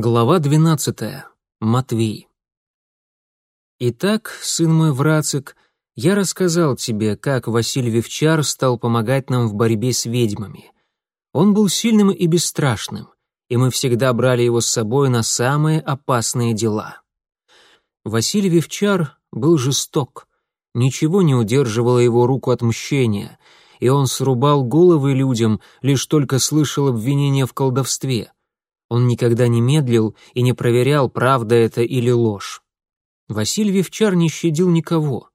Глава двенадцатая. Матвей. Итак, сын мой Врацик, я рассказал тебе, как Василий Вивчар стал помогать нам в борьбе с ведьмами. Он был сильным и бесстрашным, и мы всегда брали его с собой на самые опасные дела. Василий Вивчар был жесток, ничего не удерживало его руку от мщения, и он срубал головы людям, лишь только слышал обвинения в колдовстве — он никогда не медлил и не проверял, правда это или ложь. Василий Вивчар не щадил никого,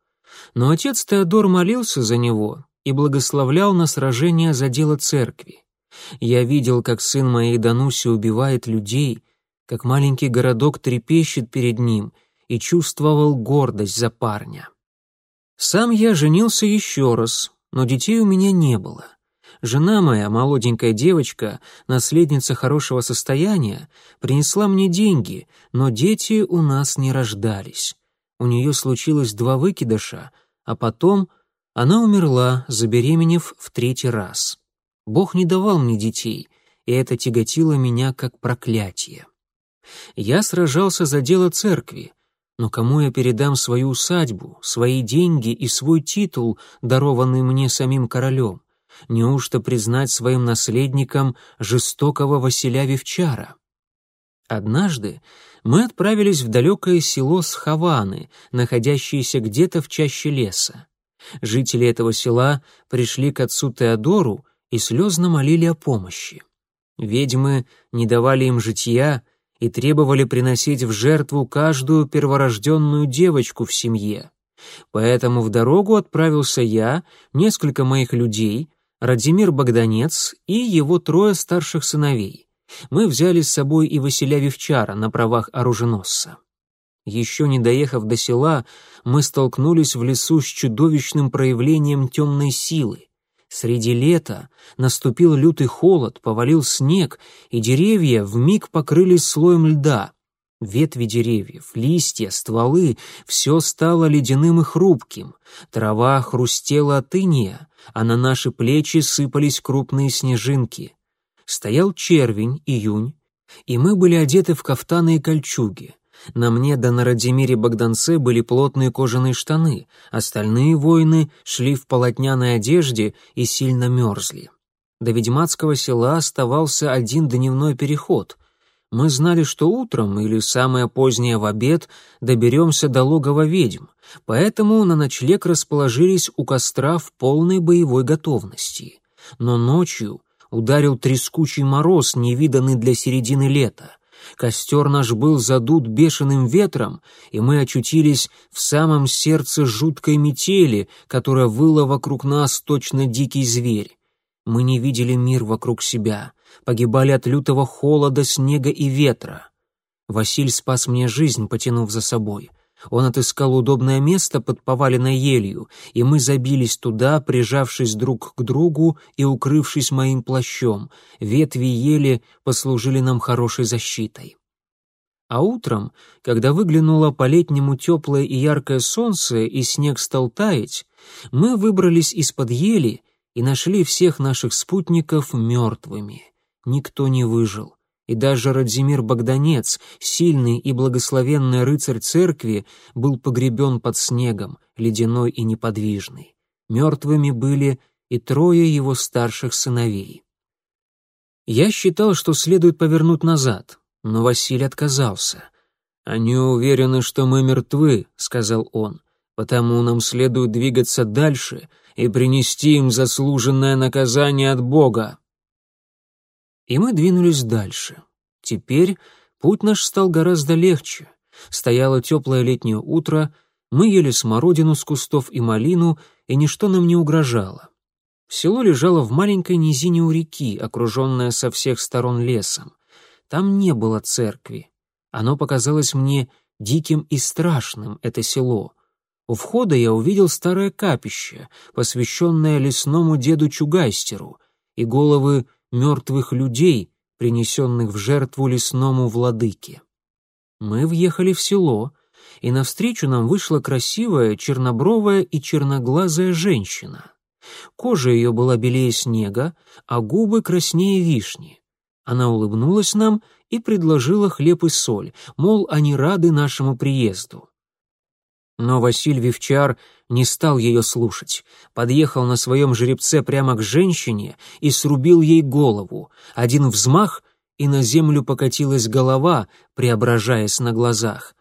но отец Теодор молился за него и благословлял на сражение за дело церкви. Я видел, как сын моей Дануси убивает людей, как маленький городок трепещет перед ним и чувствовал гордость за парня. Сам я женился еще раз, но детей у меня не было. Жена моя, молоденькая девочка, наследница хорошего состояния, принесла мне деньги, но дети у нас не рождались. У нее случилось два выкидыша, а потом она умерла, забеременев в третий раз. Бог не давал мне детей, и это тяготило меня как проклятие. Я сражался за дело церкви, но кому я передам свою усадьбу, свои деньги и свой титул, дарованный мне самим королем? Неужто признать своим наследником жестокого Василя Вивчара? Однажды мы отправились в далекое село Схаваны, находящееся где-то в чаще леса. Жители этого села пришли к отцу Теодору и слезно молили о помощи. Ведьмы не давали им житья и требовали приносить в жертву каждую перворожденную девочку в семье. Поэтому в дорогу отправился я, несколько моих людей, Радимир Богданец и его трое старших сыновей. Мы взяли с собой и Василя Вивчара на правах оруженосца. Еще не доехав до села, мы столкнулись в лесу с чудовищным проявлением темной силы. Среди лета наступил лютый холод, повалил снег, и деревья вмиг покрылись слоем льда. Ветви деревьев, листья, стволы — все стало ледяным и хрупким. Трава хрустела от иния, а на наши плечи сыпались крупные снежинки. Стоял червень, июнь, и мы были одеты в кафтаны и кольчуги. На мне да на Радимире Богданце были плотные кожаные штаны, остальные воины шли в полотняной одежде и сильно мерзли. До ведьмацкого села оставался один дневной переход — мы знали, что утром или самое позднее в обед доберемся до логова ведьм, поэтому на ночлег расположились у костра в полной боевой готовности. Но ночью ударил трескучий мороз, невиданный для середины лета. Костер наш был задут бешеным ветром, и мы очутились в самом сердце жуткой метели, которая выла вокруг нас точно дикий зверь. Мы не видели мир вокруг себя — погибали от лютого холода, снега и ветра. Василь спас мне жизнь, потянув за собой. Он отыскал удобное место под поваленной елью, и мы забились туда, прижавшись друг к другу и укрывшись моим плащом. Ветви ели послужили нам хорошей защитой. А утром, когда выглянуло по-летнему теплое и яркое солнце, и снег стал таять, мы выбрались из-под ели и нашли всех наших спутников мертвыми никто не выжил. И даже Радзимир Богданец, сильный и благословенный рыцарь церкви, был погребен под снегом, ледяной и неподвижный. Мертвыми были и трое его старших сыновей. Я считал, что следует повернуть назад, но Василий отказался. «Они уверены, что мы мертвы», — сказал он, «потому нам следует двигаться дальше и принести им заслуженное наказание от Бога». И мы двинулись дальше. Теперь путь наш стал гораздо легче. Стояло теплое летнее утро, мы ели смородину с кустов и малину, и ничто нам не угрожало. Село лежало в маленькой низине у реки, окруженное со всех сторон лесом. Там не было церкви. Оно показалось мне диким и страшным, это село. У входа я увидел старое капище, посвященное лесному деду Чугайстеру, и головы мертвых людей, принесенных в жертву лесному владыке. Мы въехали в село, и навстречу нам вышла красивая, чернобровая и черноглазая женщина. Кожа ее была белее снега, а губы краснее вишни. Она улыбнулась нам и предложила хлеб и соль, мол, они рады нашему приезду. Но Василь Вивчар не стал ее слушать, подъехал на своем жеребце прямо к женщине и срубил ей голову. Один взмах, и на землю покатилась голова, преображаясь на глазах.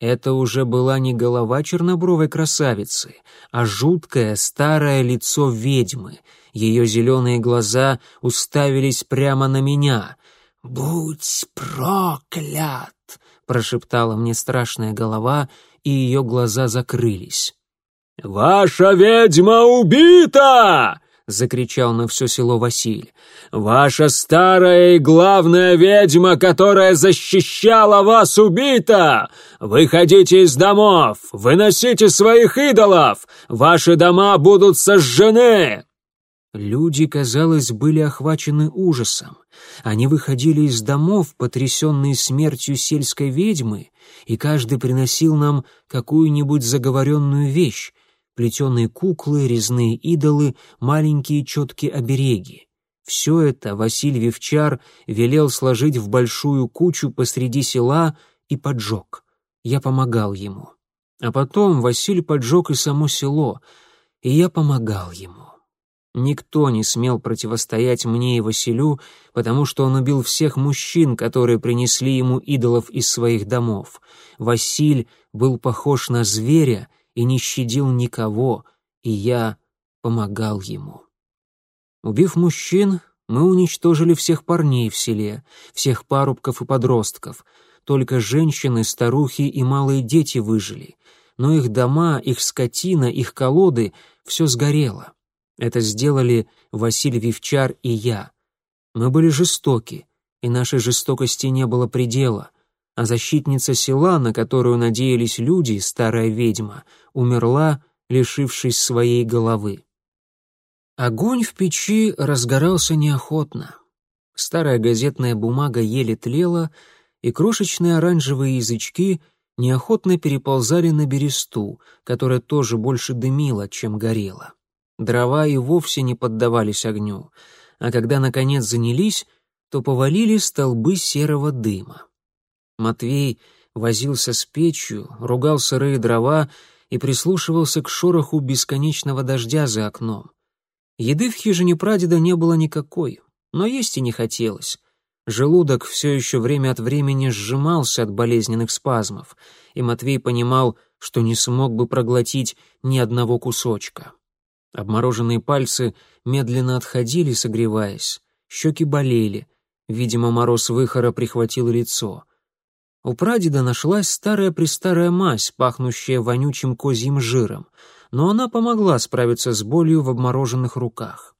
Это уже была не голова чернобровой красавицы, а жуткое старое лицо ведьмы. Ее зеленые глаза уставились прямо на меня. «Будь проклят!» — прошептала мне страшная голова — и ее глаза закрылись. «Ваша ведьма убита!» — закричал на все село Василь. «Ваша старая и главная ведьма, которая защищала вас, убита! Выходите из домов, выносите своих идолов! Ваши дома будут сожжены!» Люди, казалось, были охвачены ужасом. Они выходили из домов, потрясенные смертью сельской ведьмы, и каждый приносил нам какую-нибудь заговоренную вещь, плетеные куклы, резные идолы, маленькие четкие обереги. Все это Василий Вивчар велел сложить в большую кучу посреди села и поджег. Я помогал ему. А потом Василий поджег и само село, и я помогал ему. Никто не смел противостоять мне и Василю, потому что он убил всех мужчин, которые принесли ему идолов из своих домов. Василь был похож на зверя и не щадил никого, и я помогал ему. Убив мужчин, мы уничтожили всех парней в селе, всех парубков и подростков. Только женщины, старухи и малые дети выжили. Но их дома, их скотина, их колоды — все сгорело. Это сделали Василий Вивчар и я. Мы были жестоки, и нашей жестокости не было предела, а защитница села, на которую надеялись люди, старая ведьма, умерла, лишившись своей головы. Огонь в печи разгорался неохотно. Старая газетная бумага еле тлела, и крошечные оранжевые язычки неохотно переползали на бересту, которая тоже больше дымила, чем горела. Дрова и вовсе не поддавались огню, а когда, наконец, занялись, то повалили столбы серого дыма. Матвей возился с печью, ругал сырые дрова и прислушивался к шороху бесконечного дождя за окном. Еды в хижине прадеда не было никакой, но есть и не хотелось. Желудок все еще время от времени сжимался от болезненных спазмов, и Матвей понимал, что не смог бы проглотить ни одного кусочка. Обмороженные пальцы медленно отходили, согреваясь. Щеки болели. Видимо, мороз выхора прихватил лицо. У прадеда нашлась старая-престарая мазь, пахнущая вонючим козьим жиром, но она помогла справиться с болью в обмороженных руках.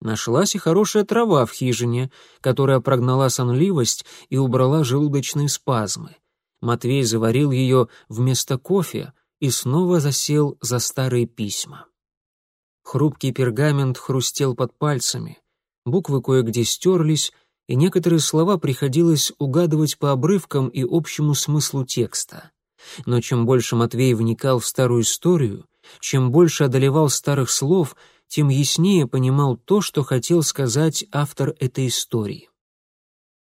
Нашлась и хорошая трава в хижине, которая прогнала сонливость и убрала желудочные спазмы. Матвей заварил ее вместо кофе и снова засел за старые письма. Хрупкий пергамент хрустел под пальцами, буквы кое-где стерлись, и некоторые слова приходилось угадывать по обрывкам и общему смыслу текста. Но чем больше Матвей вникал в старую историю, чем больше одолевал старых слов, тем яснее понимал то, что хотел сказать автор этой истории.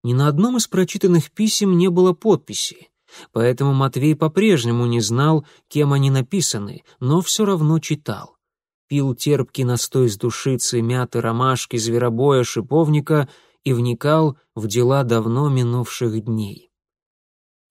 Ни на одном из прочитанных писем не было подписи, поэтому Матвей по-прежнему не знал, кем они написаны, но все равно читал пил терпкий настой с душицы, мяты, ромашки, зверобоя, шиповника и вникал в дела давно минувших дней.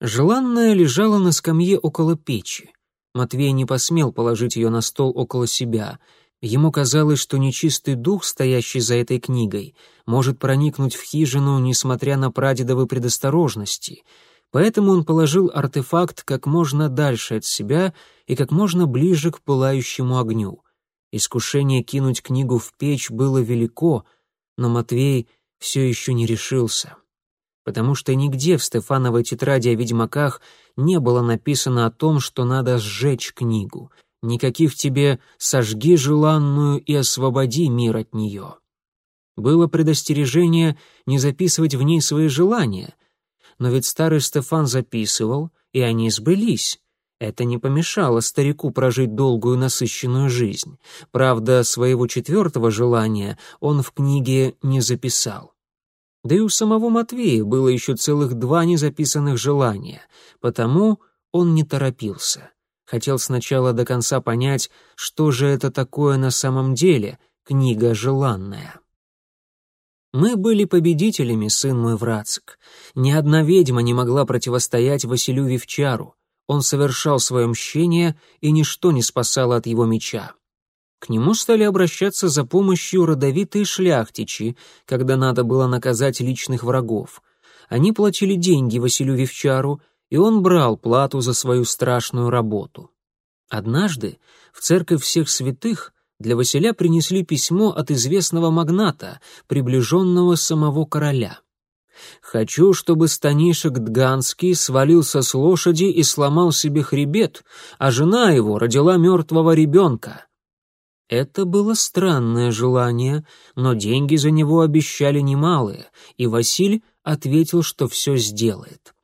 Желанная лежала на скамье около печи. Матвей не посмел положить ее на стол около себя. Ему казалось, что нечистый дух, стоящий за этой книгой, может проникнуть в хижину, несмотря на прадедовы предосторожности. Поэтому он положил артефакт как можно дальше от себя и как можно ближе к пылающему огню. Искушение кинуть книгу в печь было велико, но Матвей все еще не решился. Потому что нигде в Стефановой тетради о ведьмаках не было написано о том, что надо сжечь книгу. Никаких тебе «сожги желанную и освободи мир от нее». Было предостережение не записывать в ней свои желания, но ведь старый Стефан записывал, и они сбылись. Это не помешало старику прожить долгую насыщенную жизнь. Правда, своего четвертого желания он в книге не записал. Да и у самого Матвея было еще целых два незаписанных желания, потому он не торопился. Хотел сначала до конца понять, что же это такое на самом деле книга желанная. Мы были победителями, сын мой Врацик. Ни одна ведьма не могла противостоять Василю Вивчару. Он совершал свое мщение, и ничто не спасало от его меча. К нему стали обращаться за помощью родовитые шляхтичи, когда надо было наказать личных врагов. Они платили деньги Василю Вивчару, и он брал плату за свою страшную работу. Однажды в церковь всех святых для Василя принесли письмо от известного магната, приближенного самого короля. «Хочу, чтобы Станишек Дганский свалился с лошади и сломал себе хребет, а жена его родила мертвого ребенка». Это было странное желание, но деньги за него обещали немалые, и Василь ответил, что все сделает.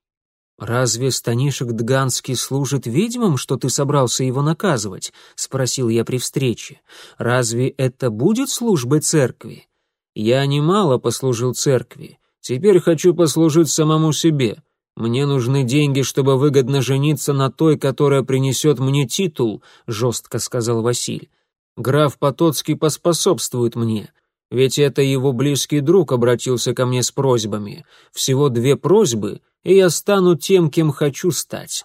«Разве Станишек Дганский служит ведьмам, что ты собрался его наказывать?» — спросил я при встрече. «Разве это будет службой церкви?» «Я немало послужил церкви. Теперь хочу послужить самому себе. Мне нужны деньги, чтобы выгодно жениться на той, которая принесет мне титул», — жестко сказал Василь. «Граф Потоцкий поспособствует мне. Ведь это его близкий друг обратился ко мне с просьбами. Всего две просьбы, и я стану тем, кем хочу стать.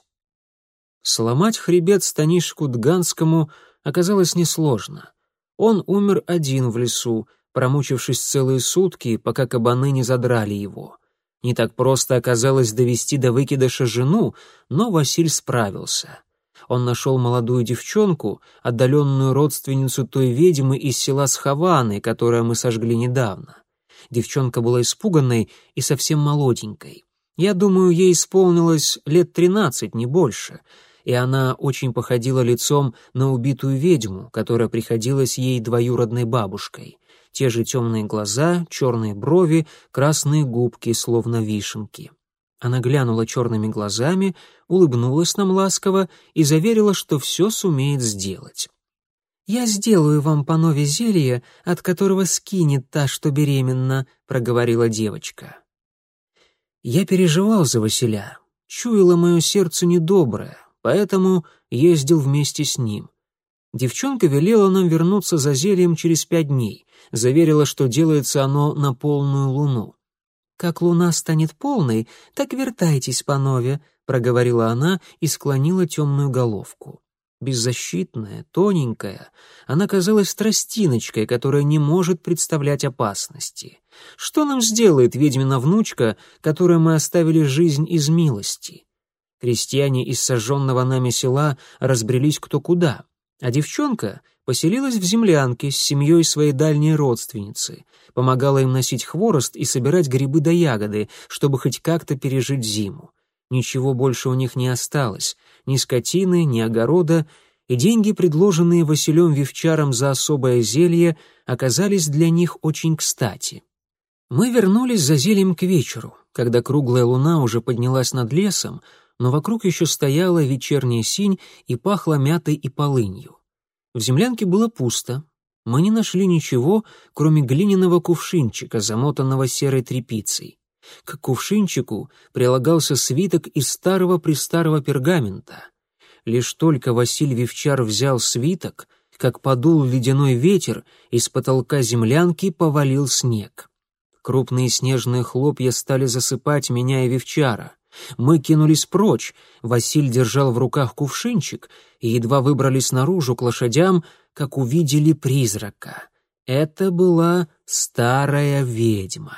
Сломать хребет Станишку Дганскому оказалось несложно. Он умер один в лесу, промучившись целые сутки, пока кабаны не задрали его. Не так просто оказалось довести до выкидыша жену, но Василь справился. Он нашел молодую девчонку, отдаленную родственницу той ведьмы из села Схаваны, которое мы сожгли недавно. Девчонка была испуганной и совсем молоденькой. Я думаю, ей исполнилось лет тринадцать, не больше, и она очень походила лицом на убитую ведьму, которая приходилась ей двоюродной бабушкой. Те же темные глаза, черные брови, красные губки, словно вишенки. Она глянула черными глазами, улыбнулась нам ласково и заверила, что все сумеет сделать. «Я сделаю вам по нове зелье, от которого скинет та, что беременна», — проговорила девочка. Я переживал за Василя, чуяло мое сердце недоброе, поэтому ездил вместе с ним. Девчонка велела нам вернуться за зельем через пять дней, заверила, что делается оно на полную луну. «Как луна станет полной, так вертайтесь по нове», — проговорила она и склонила темную головку беззащитная, тоненькая, она казалась тростиночкой, которая не может представлять опасности. Что нам сделает ведьмина внучка, которой мы оставили жизнь из милости? Крестьяне из сожженного нами села разбрелись кто куда, а девчонка поселилась в землянке с семьей своей дальней родственницы, помогала им носить хворост и собирать грибы да ягоды, чтобы хоть как-то пережить зиму. Ничего больше у них не осталось, ни скотины, ни огорода, и деньги, предложенные Василем Вивчаром за особое зелье, оказались для них очень кстати. Мы вернулись за зельем к вечеру, когда круглая луна уже поднялась над лесом, но вокруг еще стояла вечерняя синь и пахло мятой и полынью. В землянке было пусто. Мы не нашли ничего, кроме глиняного кувшинчика, замотанного серой тряпицей. К кувшинчику прилагался свиток из старого-престарого пергамента. Лишь только Василий Вивчар взял свиток, как подул ледяной ветер, из потолка землянки повалил снег. Крупные снежные хлопья стали засыпать меня и Вивчара. Мы кинулись прочь, Василь держал в руках кувшинчик, и едва выбрались наружу к лошадям, как увидели призрака. Это была старая ведьма.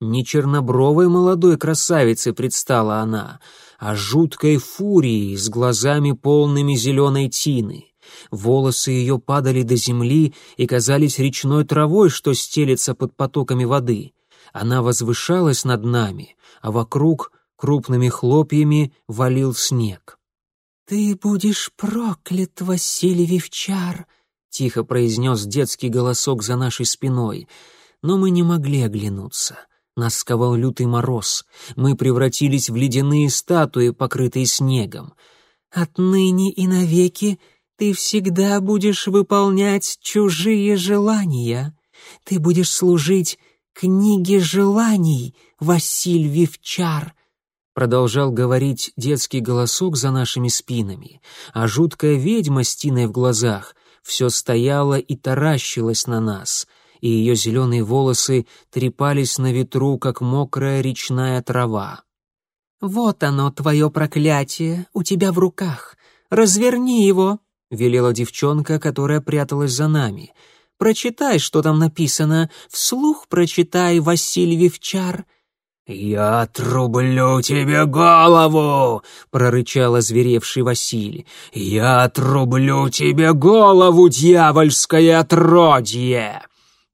Не чернобровой молодой красавицей предстала она, а жуткой фурией с глазами полными зеленой тины. Волосы ее падали до земли и казались речной травой, что стелется под потоками воды. Она возвышалась над нами, а вокруг крупными хлопьями валил снег. «Ты будешь проклят, Василий Вивчар!» — тихо произнес детский голосок за нашей спиной, но мы не могли оглянуться — нас сковал лютый мороз. Мы превратились в ледяные статуи, покрытые снегом. Отныне и навеки ты всегда будешь выполнять чужие желания. Ты будешь служить книги желаний, Василь Вивчар», продолжал говорить детский голосок за нашими спинами, а жуткая ведьма с тиной в глазах все стояла и таращилась на нас, и ее зеленые волосы трепались на ветру, как мокрая речная трава. «Вот оно, твое проклятие, у тебя в руках. Разверни его», — велела девчонка, которая пряталась за нами. «Прочитай, что там написано. Вслух прочитай, Василий Вивчар». «Я отрублю тебе голову!» — прорычал озверевший Василий. «Я отрублю тебе голову, дьявольское отродье!»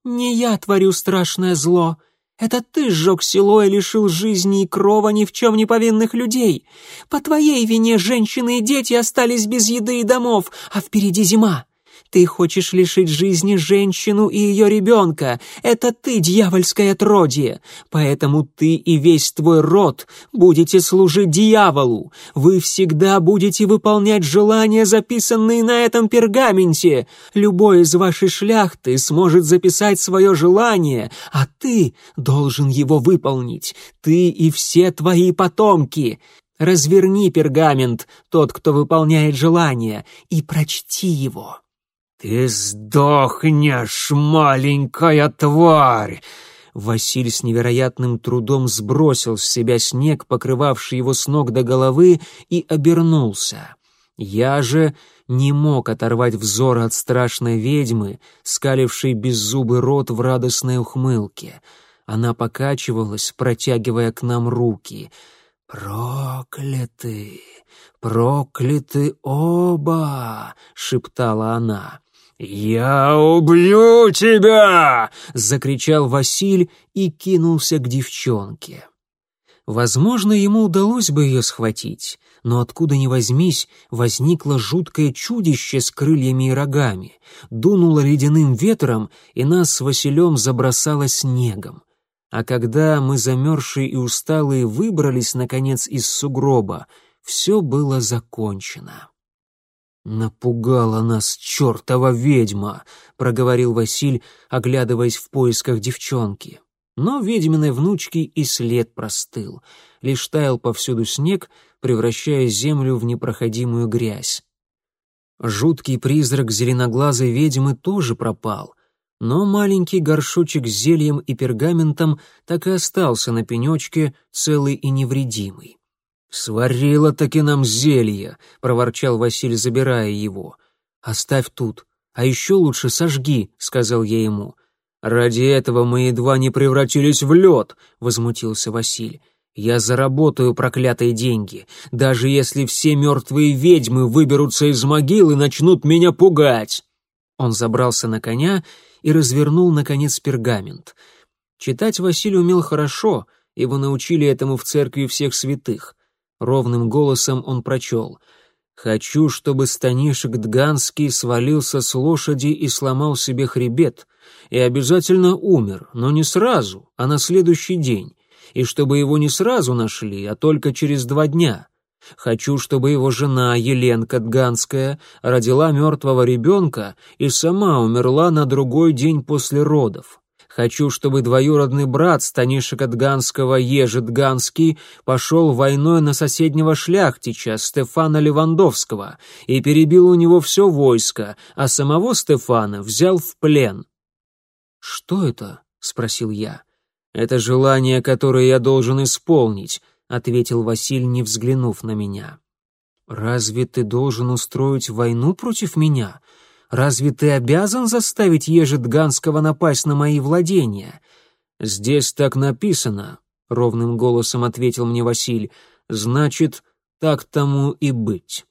«Не я творю страшное зло. Это ты сжег село и лишил жизни и крова ни в чем не повинных людей. По твоей вине женщины и дети остались без еды и домов, а впереди зима. Ты хочешь лишить жизни женщину и ее ребенка. Это ты, дьявольское отродье. Поэтому ты и весь твой род будете служить дьяволу. Вы всегда будете выполнять желания, записанные на этом пергаменте. Любой из вашей шляхты сможет записать свое желание, а ты должен его выполнить. Ты и все твои потомки. Разверни пергамент, тот, кто выполняет желание, и прочти его. «Ты сдохнешь, маленькая тварь!» Василий с невероятным трудом сбросил с себя снег, покрывавший его с ног до головы, и обернулся. Я же не мог оторвать взор от страшной ведьмы, скалившей беззубый рот в радостной ухмылке. Она покачивалась, протягивая к нам руки. «Прокляты! Прокляты оба!» — шептала она. «Я убью тебя!» — закричал Василь и кинулся к девчонке. Возможно, ему удалось бы ее схватить, но откуда ни возьмись, возникло жуткое чудище с крыльями и рогами, дунуло ледяным ветром, и нас с Василем забросало снегом. А когда мы, замерзшие и усталые, выбрались, наконец, из сугроба, все было закончено. «Напугала нас чертова ведьма!» — проговорил Василь, оглядываясь в поисках девчонки. Но ведьминой внучки и след простыл. Лишь таял повсюду снег, превращая землю в непроходимую грязь. Жуткий призрак зеленоглазой ведьмы тоже пропал, но маленький горшочек с зельем и пергаментом так и остался на пенечке, целый и невредимый. «Сварила таки нам зелье», — проворчал Василий, забирая его. «Оставь тут, а еще лучше сожги», — сказал я ему. «Ради этого мы едва не превратились в лед», — возмутился Василий. «Я заработаю проклятые деньги, даже если все мертвые ведьмы выберутся из могил и начнут меня пугать». Он забрался на коня и развернул, наконец, пергамент. Читать Василий умел хорошо, его научили этому в церкви всех святых. Ровным голосом он прочел. «Хочу, чтобы Станишек Дганский свалился с лошади и сломал себе хребет, и обязательно умер, но не сразу, а на следующий день, и чтобы его не сразу нашли, а только через два дня. Хочу, чтобы его жена Еленка Дганская родила мертвого ребенка и сама умерла на другой день после родов. Хочу, чтобы двоюродный брат Станиша Катганского Ежедганский пошел войной на соседнего шляхтича Стефана Левандовского и перебил у него все войско, а самого Стефана взял в плен. «Что это?» — спросил я. «Это желание, которое я должен исполнить», — ответил Василь, не взглянув на меня. «Разве ты должен устроить войну против меня?» Разве ты обязан заставить Ежедганского напасть на мои владения?» «Здесь так написано», — ровным голосом ответил мне Василь. «Значит, так тому и быть».